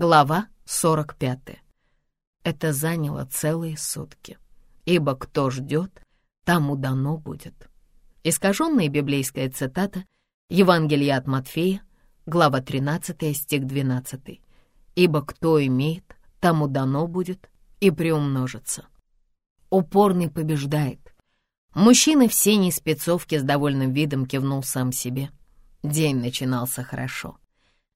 Глава 45. Это заняло целые сутки, ибо кто ждет, тому дано будет. Искаженная библейская цитата Евангелие от Матфея, глава 13, стих 12. «Ибо кто имеет, тому дано будет и приумножится». Упорный побеждает. Мужчина в синей спецовке с довольным видом кивнул сам себе. День начинался хорошо.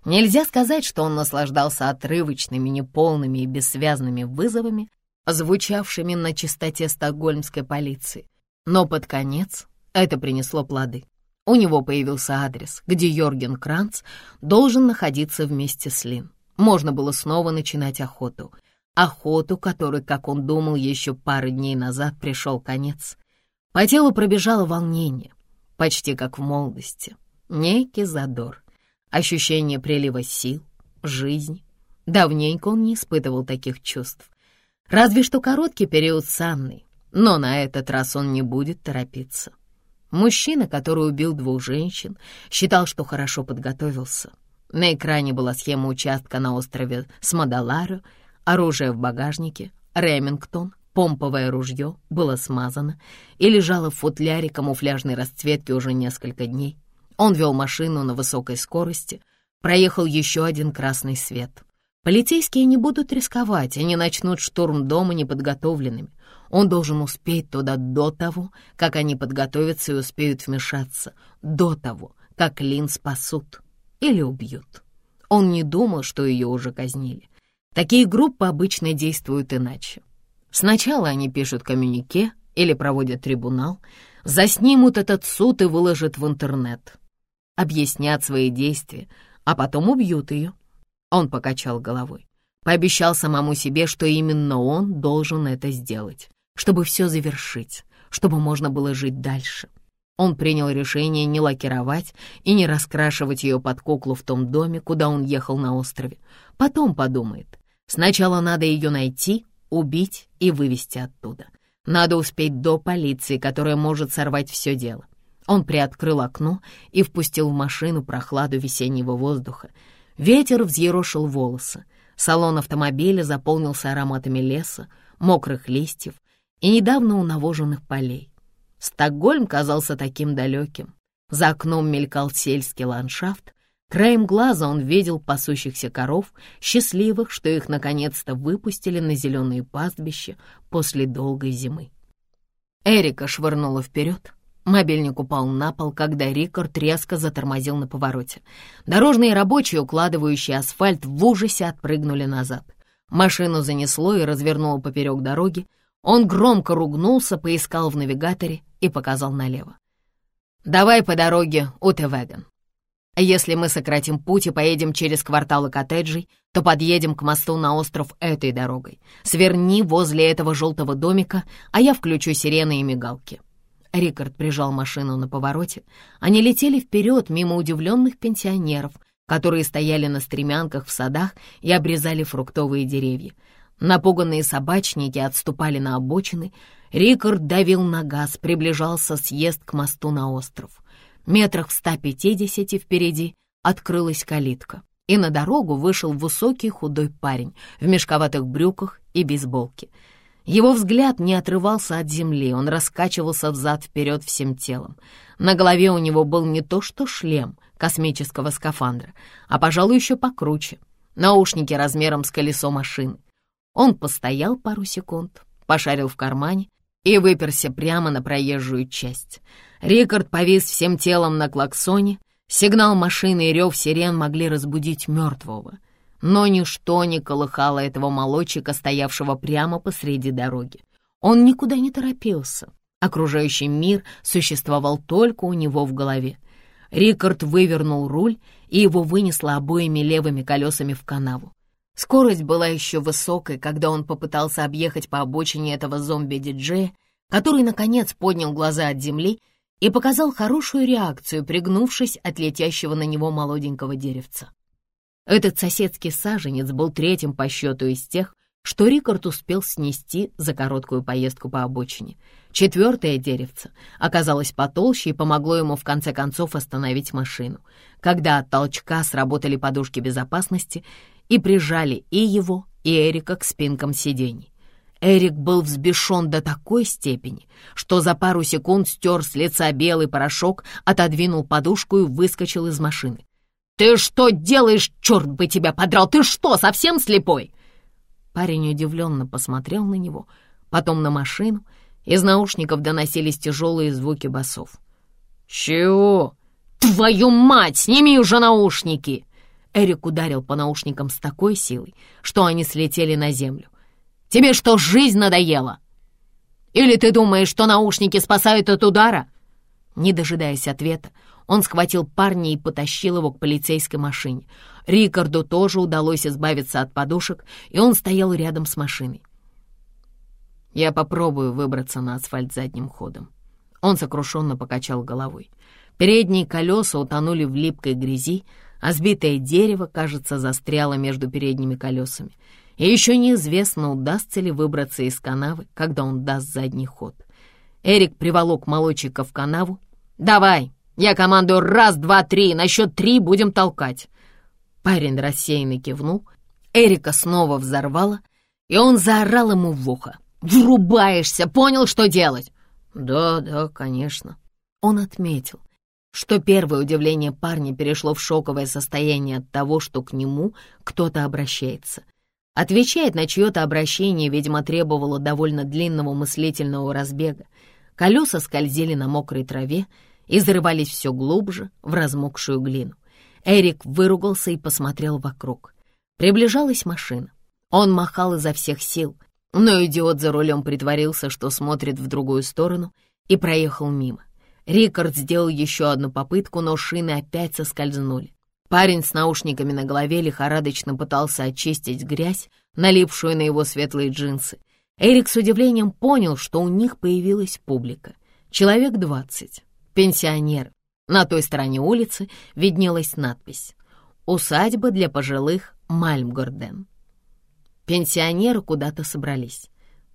Нельзя сказать, что он наслаждался отрывочными, неполными и бессвязными вызовами, звучавшими на чистоте стокгольмской полиции. Но под конец это принесло плоды. У него появился адрес, где Йорген Кранц должен находиться вместе с Лин. Можно было снова начинать охоту. Охоту, которой, как он думал, еще пару дней назад пришел конец. По телу пробежало волнение, почти как в молодости. Некий задор. Ощущение прилива сил, жизни. Давненько он не испытывал таких чувств. Разве что короткий период с Анной, но на этот раз он не будет торопиться. Мужчина, который убил двух женщин, считал, что хорошо подготовился. На экране была схема участка на острове Смадаларо, оружие в багажнике, Ремингтон, помповое ружье было смазано и лежало в футляре камуфляжной расцветки уже несколько дней. Он вел машину на высокой скорости, проехал еще один красный свет. Полицейские не будут рисковать, они начнут штурм дома неподготовленными. Он должен успеть туда до того, как они подготовятся и успеют вмешаться, до того, как Лин спасут или убьют. Он не думал, что ее уже казнили. Такие группы обычно действуют иначе. Сначала они пишут коммюнике или проводят трибунал, заснимут этот суд и выложат в интернет объяснят свои действия, а потом убьют ее. Он покачал головой. Пообещал самому себе, что именно он должен это сделать, чтобы все завершить, чтобы можно было жить дальше. Он принял решение не лакировать и не раскрашивать ее под куклу в том доме, куда он ехал на острове. Потом подумает. Сначала надо ее найти, убить и вывести оттуда. Надо успеть до полиции, которая может сорвать все дело. Он приоткрыл окно и впустил в машину прохладу весеннего воздуха. Ветер взъерошил волосы. Салон автомобиля заполнился ароматами леса, мокрых листьев и недавно унавоженных полей. Стокгольм казался таким далеким. За окном мелькал сельский ландшафт. Краем глаза он видел пасущихся коров, счастливых, что их наконец-то выпустили на зеленые пастбища после долгой зимы. Эрика швырнула вперед, Мобильник упал на пол, когда Рикард резко затормозил на повороте. Дорожные рабочие, укладывающие асфальт, в ужасе отпрыгнули назад. Машину занесло и развернуло поперек дороги. Он громко ругнулся, поискал в навигаторе и показал налево. «Давай по дороге Утевеген. Если мы сократим путь и поедем через кварталы коттеджей, то подъедем к мосту на остров этой дорогой. Сверни возле этого желтого домика, а я включу сирены и мигалки». Рикард прижал машину на повороте. Они летели вперед мимо удивленных пенсионеров, которые стояли на стремянках в садах и обрезали фруктовые деревья. Напуганные собачники отступали на обочины. Рикард давил на газ, приближался съезд к мосту на остров. Метрах в 150 впереди открылась калитка, и на дорогу вышел высокий худой парень в мешковатых брюках и бейсболке — его взгляд не отрывался от земли, он раскачивался взад-вперед всем телом. На голове у него был не то что шлем космического скафандра, а, пожалуй, еще покруче. Наушники размером с колесо машины. Он постоял пару секунд, пошарил в кармане и выперся прямо на проезжую часть. Рикард повис всем телом на клаксоне. Сигнал машины и рев сирен могли разбудить мертвого — но ничто не колыхало этого молодчика, стоявшего прямо посреди дороги. Он никуда не торопился. Окружающий мир существовал только у него в голове. Рикард вывернул руль, и его вынесло обоими левыми колесами в канаву. Скорость была еще высокой, когда он попытался объехать по обочине этого зомби-диджея, который, наконец, поднял глаза от земли и показал хорошую реакцию, пригнувшись от летящего на него молоденького деревца. Этот соседский саженец был третьим по счету из тех, что Рикард успел снести за короткую поездку по обочине. Четвертое деревце оказалось потолще и помогло ему в конце концов остановить машину. Когда от толчка сработали подушки безопасности, и прижали и его, и Эрика к спинкам сидений. Эрик был взбешен до такой степени, что за пару секунд стер с лица белый порошок, отодвинул подушку и выскочил из машины. «Ты что делаешь, черт бы тебя подрал? Ты что, совсем слепой?» Парень удивленно посмотрел на него, потом на машину. Из наушников доносились тяжелые звуки басов. «Чего?» «Твою мать, сними уже наушники!» Эрик ударил по наушникам с такой силой, что они слетели на землю. «Тебе что, жизнь надоела? Или ты думаешь, что наушники спасают от удара?» Не дожидаясь ответа, он схватил парня и потащил его к полицейской машине. Рикарду тоже удалось избавиться от подушек, и он стоял рядом с машиной. «Я попробую выбраться на асфальт задним ходом». Он сокрушенно покачал головой. Передние колеса утонули в липкой грязи, а сбитое дерево, кажется, застряло между передними колесами. И еще неизвестно, удастся ли выбраться из канавы, когда он даст задний ход. Эрик приволок молодчика в канаву. «Давай, я командую раз, два, три, на счет три будем толкать». Парень рассеянно кивнул. Эрика снова взорвала, и он заорал ему в ухо. «Врубаешься, понял, что делать?» «Да, да, конечно». Он отметил, что первое удивление парня перешло в шоковое состояние от того, что к нему кто-то обращается. Отвечает на чье-то обращение, видимо, требовало довольно длинного мыслительного разбега. Колеса скользили на мокрой траве и зарывались все глубже в размокшую глину. Эрик выругался и посмотрел вокруг. Приближалась машина. Он махал изо всех сил, но идиот за рулем притворился, что смотрит в другую сторону, и проехал мимо. Рикард сделал еще одну попытку, но шины опять соскользнули. Парень с наушниками на голове лихорадочно пытался очистить грязь, налипшую на его светлые джинсы. Эрик с удивлением понял, что у них появилась публика. Человек двадцать. Пенсионер. На той стороне улицы виднелась надпись «Усадьба для пожилых Мальмгорден». Пенсионеры куда-то собрались.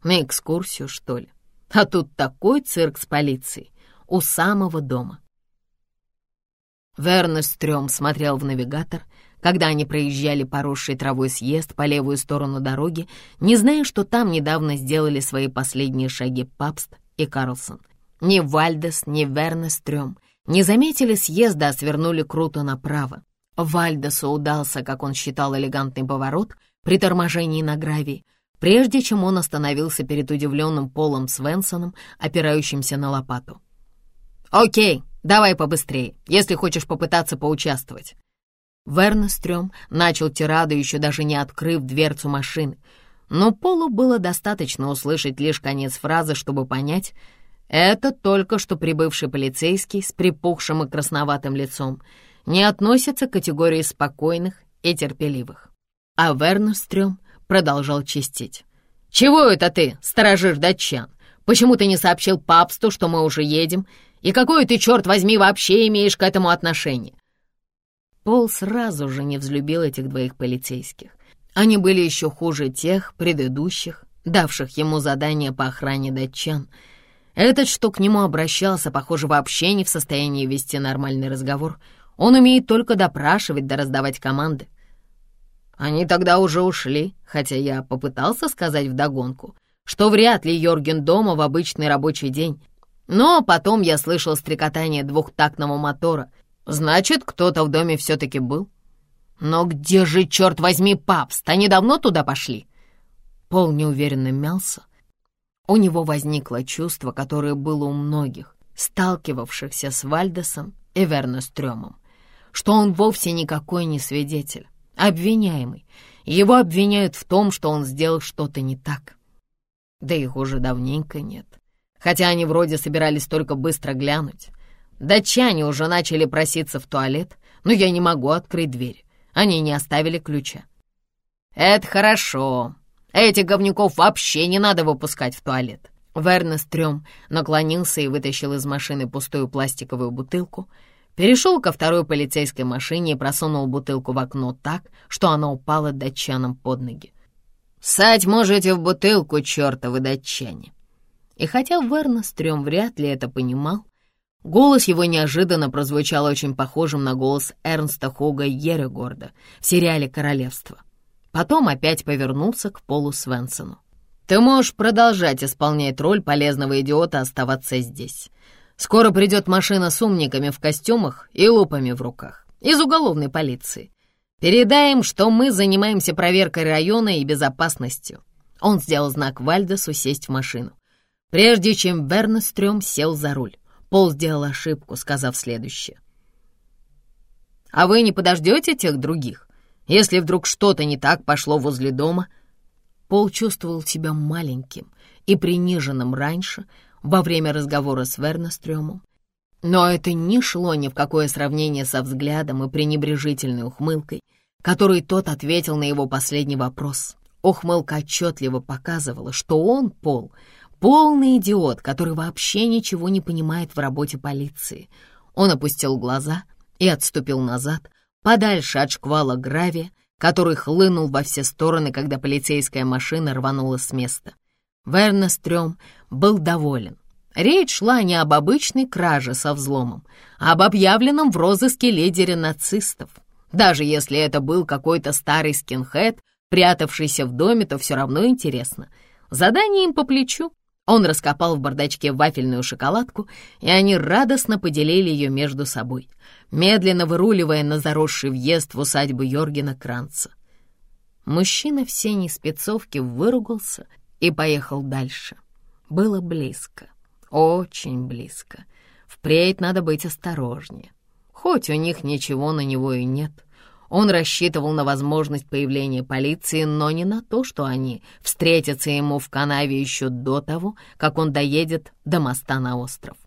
На экскурсию, что ли? А тут такой цирк с полицией у самого дома. Вернер Стрём смотрел в навигатор, когда они проезжали поросший травой съезд по левую сторону дороги, не зная, что там недавно сделали свои последние шаги Папст и Карлсон. Ни Вальдес, ни Вернер Стрём не заметили съезда, а свернули круто направо. Вальдесу удался, как он считал, элегантный поворот при торможении на гравии, прежде чем он остановился перед удивленным Полом Свенсоном, опирающимся на лопату. «Окей, давай побыстрее, если хочешь попытаться поучаствовать». Вернестрём начал тираду, еще даже не открыв дверцу машины, но Полу было достаточно услышать лишь конец фразы, чтобы понять, это только что прибывший полицейский с припухшим и красноватым лицом не относится к категории спокойных и терпеливых. А Вернестрём продолжал чистить. «Чего это ты, сторожишь датчан? Почему ты не сообщил папсту, что мы уже едем, и какое ты, черт возьми, вообще имеешь к этому отношение?» Пол сразу же не взлюбил этих двоих полицейских. Они были еще хуже тех предыдущих, давших ему задание по охране датчан. Этот, что к нему обращался, похоже, вообще не в состоянии вести нормальный разговор. Он умеет только допрашивать да раздавать команды. Они тогда уже ушли, хотя я попытался сказать вдогонку, что вряд ли Йорген дома в обычный рабочий день, но потом я слышал стрекотание двухтактного мотора. Значит, кто-то в доме все-таки был. Но где же, черт возьми, папст? Они давно туда пошли? Пол неуверенно мялся. У него возникло чувство, которое было у многих, сталкивавшихся с Вальдесом и Вернестрёмом, что он вовсе никакой не свидетель, обвиняемый. Его обвиняют в том, что он сделал что-то не так. Да их уже давненько нет хотя они вроде собирались только быстро глянуть. Датчане уже начали проситься в туалет, но я не могу открыть дверь. Они не оставили ключа. «Это хорошо. Этих говнюков вообще не надо выпускать в туалет». Вернес Трём наклонился и вытащил из машины пустую пластиковую бутылку, перешел ко второй полицейской машине и просунул бутылку в окно так, что она упала датчанам под ноги. «Сать можете в бутылку, чертовы датчане!» И хотя Вернестрём вряд ли это понимал, голос его неожиданно прозвучал очень похожим на голос Эрнста Хога Ерегорда в сериале «Королевство». Потом опять повернулся к Полу Свенсону. «Ты можешь продолжать исполнять роль полезного идиота оставаться здесь. Скоро придет машина с умниками в костюмах и лупами в руках из уголовной полиции. Передай что мы занимаемся проверкой района и безопасностью». Он сделал знак Вальдесу сесть в машину. Прежде чем Вернестрём сел за руль, Пол сделал ошибку, сказав следующее. «А вы не подождете тех других? Если вдруг что-то не так пошло возле дома?» Пол чувствовал себя маленьким и приниженным раньше, во время разговора с Вернестрёмом. Но это не шло ни в какое сравнение со взглядом и пренебрежительной ухмылкой, которой тот ответил на его последний вопрос. Ухмылка отчетливо показывала, что он, Пол, полный идиот, который вообще ничего не понимает в работе полиции. Он опустил глаза и отступил назад, подальше от шквала гравия, который хлынул во все стороны, когда полицейская машина рванула с места. Вернестрём был доволен. Речь шла не об обычной краже со взломом, а об объявленном в розыске лидере нацистов. Даже если это был какой-то старый скинхед, прятавшийся в доме, то все равно интересно. Задание им по плечу. Он раскопал в бардачке вафельную шоколадку, и они радостно поделили ее между собой, медленно выруливая на заросший въезд в усадьбу Йоргена Кранца. Мужчина в синей спецовке выругался и поехал дальше. Было близко, очень близко. Впредь надо быть осторожнее. Хоть у них ничего на него и нет. Он рассчитывал на возможность появления полиции, но не на то, что они встретятся ему в канаве еще до того, как он доедет до моста на остров.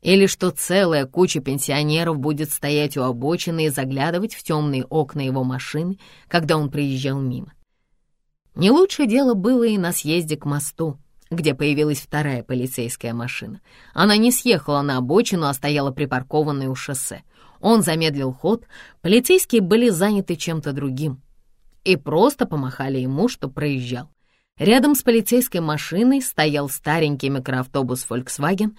Или что целая куча пенсионеров будет стоять у обочины и заглядывать в темные окна его машины, когда он приезжал мимо. Не лучшее дело было и на съезде к мосту, где появилась вторая полицейская машина. Она не съехала на обочину, а стояла припаркованной у шоссе. Он замедлил ход, полицейские были заняты чем-то другим и просто помахали ему, что проезжал. Рядом с полицейской машиной стоял старенький микроавтобус Volkswagen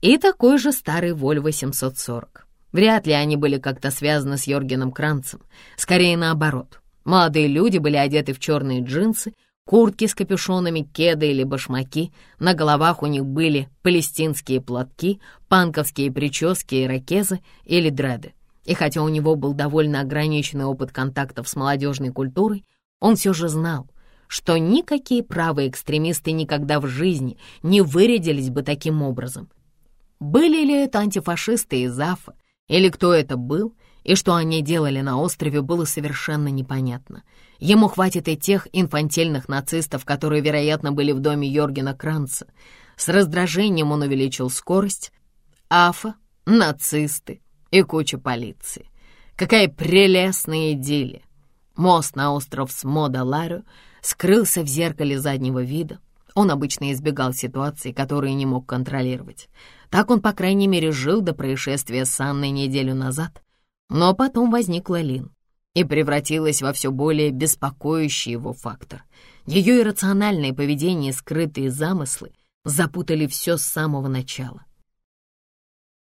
и такой же старый Volvo 740. Вряд ли они были как-то связаны с Йоргеном Кранцем, скорее наоборот. Молодые люди были одеты в черные джинсы, куртки с капюшонами, кеды или башмаки, на головах у них были палестинские платки, панковские прически, ирокезы или дреды. И хотя у него был довольно ограниченный опыт контактов с молодежной культурой, он все же знал, что никакие правые экстремисты никогда в жизни не вырядились бы таким образом. Были ли это антифашисты из АФА, или кто это был, и что они делали на острове, было совершенно непонятно — Ему хватит и тех инфантильных нацистов, которые, вероятно, были в доме Йоргена Кранца. С раздражением он увеличил скорость. Афа, нацисты и куча полиции. Какая прелестная идиллия! Мост на остров Смода-Ларю скрылся в зеркале заднего вида. Он обычно избегал ситуаций, которые не мог контролировать. Так он, по крайней мере, жил до происшествия с Анной неделю назад. Но потом возникла Лин и превратилась во все более беспокоящий его фактор. Ее иррациональное поведение и скрытые замыслы запутали все с самого начала.